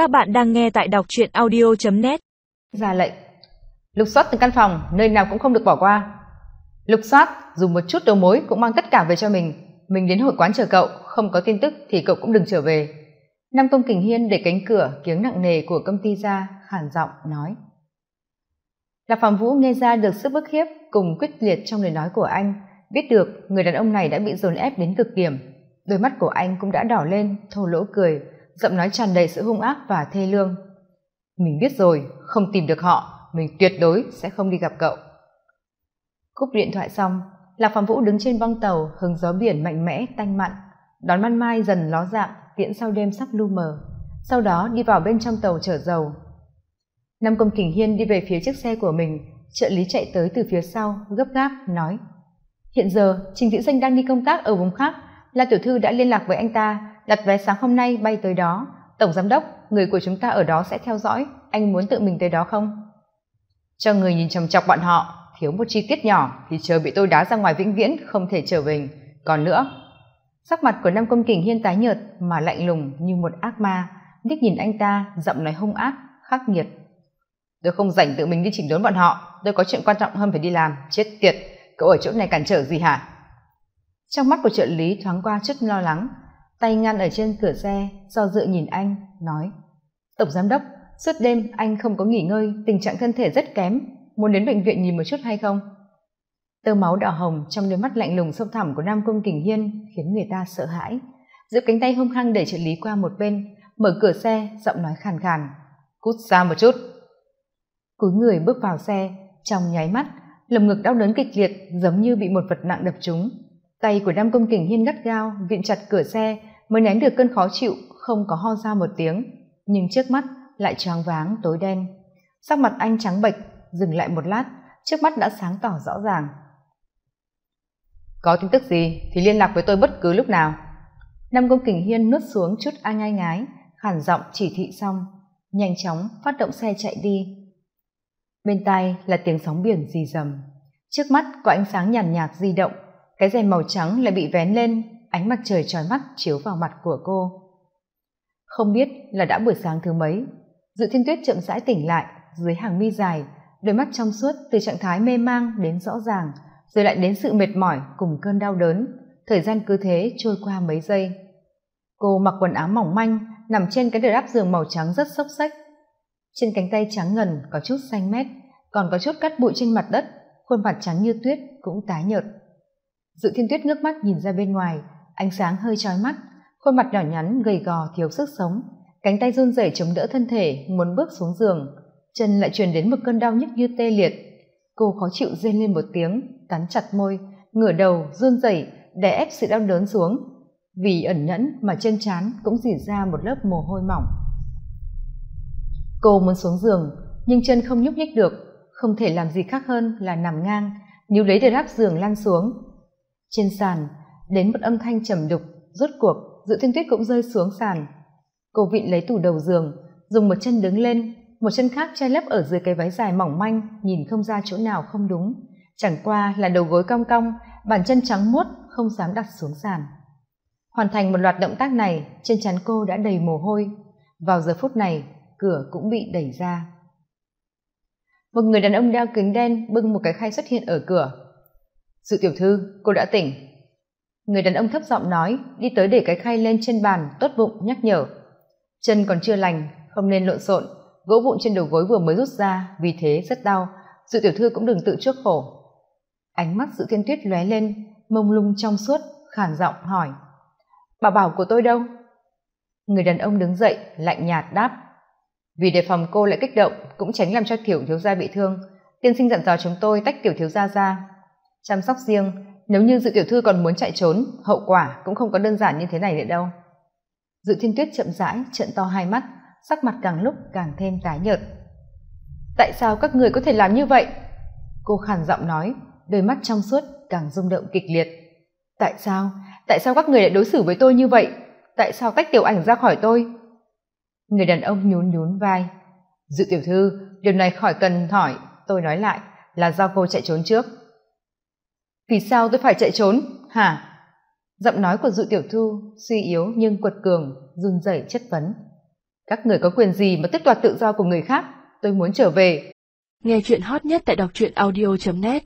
Các bạn đang nghe tại đọc truyện audio.net Ra lệnh. Lục soát từng căn phòng, nơi nào cũng không được bỏ qua. Lục soát, dùng một chút đầu mối cũng mang tất cả về cho mình. Mình đến hội quán chờ cậu, không có tin tức thì cậu cũng đừng trở về. Nam Công Kình Hiên để cánh cửa kiếng nặng nề của công ty ra, khản giọng nói. Lạc Phạm Vũ nghe ra được sức bức hiếp cùng quyết liệt trong lời nói của anh biết được người đàn ông này đã bị dồn ép đến cực điểm. Đôi mắt của anh cũng đã đỏ lên thô lỗ cười giọng nói tràn đầy sự hung ác và thê lương. Mình biết rồi, không tìm được họ, mình tuyệt đối sẽ không đi gặp cậu. Cúp điện thoại xong, lạc phạm vũ đứng trên bong tàu hứng gió biển mạnh mẽ, tanh mặn. Đón ban mai dần ló dạng, tiễn sau đêm sắp lu mờ. Sau đó đi vào bên trong tàu chở dầu. Năm công kình hiên đi về phía chiếc xe của mình, trợ lý chạy tới từ phía sau, gấp gáp, nói, hiện giờ, trình diễn danh đang đi công tác ở vùng khác la tiểu thư đã liên lạc với anh ta đặt vé sáng hôm nay bay tới đó. Tổng giám đốc, người của chúng ta ở đó sẽ theo dõi. Anh muốn tự mình tới đó không? Cho người nhìn chòng chọc bọn họ. Thiếu một chi tiết nhỏ thì chờ bị tôi đá ra ngoài vĩnh viễn, không thể trở về. Còn nữa, sắc mặt của nam công kình hiên tái nhợt mà lạnh lùng như một ác ma. Đích nhìn anh ta, giọng nói hung ác, khắc nghiệt. Tôi không rảnh tự mình đi chỉnh đốn bọn họ. Tôi có chuyện quan trọng hơn phải đi làm. Chết tiệt, cậu ở chỗ này cản trở gì hả? Trong mắt của trợ lý thoáng qua chút lo lắng tay ngăn ở trên cửa xe, do dự nhìn anh, nói, tổng giám đốc, suốt đêm anh không có nghỉ ngơi, tình trạng thân thể rất kém, muốn đến bệnh viện nhìn một chút hay không? Tơ máu đỏ hồng trong đôi mắt lạnh lùng sâu thẳm của nam cung kình hiên khiến người ta sợ hãi. Giữ cánh tay hung hăng để trợ lý qua một bên, mở cửa xe, giọng nói khàn khàn, cút xa một chút. Cúi người bước vào xe, trong nháy mắt, lồng ngực đau đớn kịch liệt giống như bị một vật nặng đập trúng. Tay của nam công kình hiên gắt gao viện chặt cửa xe mới nén được cơn khó chịu không có ho ra một tiếng nhưng trước mắt lại choáng váng tối đen. Sắc mặt anh trắng bệch dừng lại một lát trước mắt đã sáng tỏ rõ ràng. Có tin tức gì thì liên lạc với tôi bất cứ lúc nào. Nam công kình hiên nuốt xuống chút ai ngai ngái khản giọng chỉ thị xong nhanh chóng phát động xe chạy đi. Bên tai là tiếng sóng biển rì rầm. Trước mắt có ánh sáng nhàn nhạt, nhạt di động cái rèm màu trắng lại bị vén lên ánh mặt trời trói mắt chiếu vào mặt của cô. Không biết là đã buổi sáng thứ mấy, dự thiên tuyết chậm rãi tỉnh lại dưới hàng mi dài, đôi mắt trong suốt từ trạng thái mê mang đến rõ ràng, rồi lại đến sự mệt mỏi cùng cơn đau đớn. Thời gian cứ thế trôi qua mấy giây. Cô mặc quần áo mỏng manh, nằm trên cái đệm giường màu trắng rất xốc xách trên cánh tay trắng ngần có chút xanh mét, còn có chút cắt bụi trên mặt đất, khuôn mặt trắng như tuyết cũng tái nhợt. Dự thiên tuyết ngước mắt nhìn ra bên ngoài ánh sáng hơi trói mắt, khuôn mặt nhỏ nhắn gầy gò thiếu sức sống, cánh tay run rẩy chống đỡ thân thể muốn bước xuống giường, chân lại truyền đến một cơn đau nhức như tê liệt. Cô khó chịu rên lên một tiếng, cắn chặt môi, ngửa đầu, run rẩy, đè ép sự đau đớn xuống. Vì ẩn nhẫn mà chân chán cũng dỉ ra một lớp mồ hôi mỏng. Cô muốn xuống giường, nhưng chân không nhúc nhích được, không thể làm gì khác hơn là nằm ngang, níu lấy để đáp giường lăn xuống. Trên sàn đến một âm thanh trầm đục, rốt cuộc dự thiên tuyết cũng rơi xuống sàn. Cô vịn lấy tủ đầu giường, dùng một chân đứng lên, một chân khác che lấp ở dưới cái váy dài mỏng manh, nhìn không ra chỗ nào không đúng. Chẳng qua là đầu gối cong cong, bàn chân trắng muốt, không dám đặt xuống sàn. Hoàn thành một loạt động tác này, trên chắn cô đã đầy mồ hôi. Vào giờ phút này, cửa cũng bị đẩy ra. Một người đàn ông đeo kính đen bưng một cái khay xuất hiện ở cửa. Sự tiểu thư, cô đã tỉnh người đàn ông thấp giọng nói, đi tới để cái khay lên trên bàn, tốt bụng, nhắc nhở. Chân còn chưa lành, không nên lộn xộn. Gỗ vụn trên đầu gối vừa mới rút ra, vì thế rất đau. Dự tiểu thư cũng đừng tự chuốc khổ. Ánh mắt dự thiên tuyết lóe lên, mông lung trong suốt khản giọng hỏi. Bà bảo của tôi đâu? Người đàn ông đứng dậy, lạnh nhạt đáp. Vì đề phòng cô lại kích động, cũng tránh làm cho tiểu thiếu gia bị thương. Tiên sinh dặn dò chúng tôi tách tiểu thiếu gia ra. Chăm sóc riêng nếu như dự tiểu thư còn muốn chạy trốn, hậu quả cũng không có đơn giản như thế này nữa đâu. Dự thiên tuyết chậm rãi trận to hai mắt, sắc mặt càng lúc càng thêm tái nhợt. Tại sao các người có thể làm như vậy? Cô khàn giọng nói, đôi mắt trong suốt càng rung động kịch liệt. Tại sao? Tại sao các người lại đối xử với tôi như vậy? Tại sao tách tiểu ảnh ra khỏi tôi? Người đàn ông nhún nhún vai. Dự tiểu thư, điều này khỏi cần hỏi, tôi nói lại là do cô chạy trốn trước vì sao tôi phải chạy trốn? Hả? Giọng nói của dự tiểu thư suy yếu nhưng quật cường run rẩy chất vấn. Các người có quyền gì mà tước đoạt tự do của người khác? Tôi muốn trở về. Nghe chuyện hot nhất tại đọc truyện audio net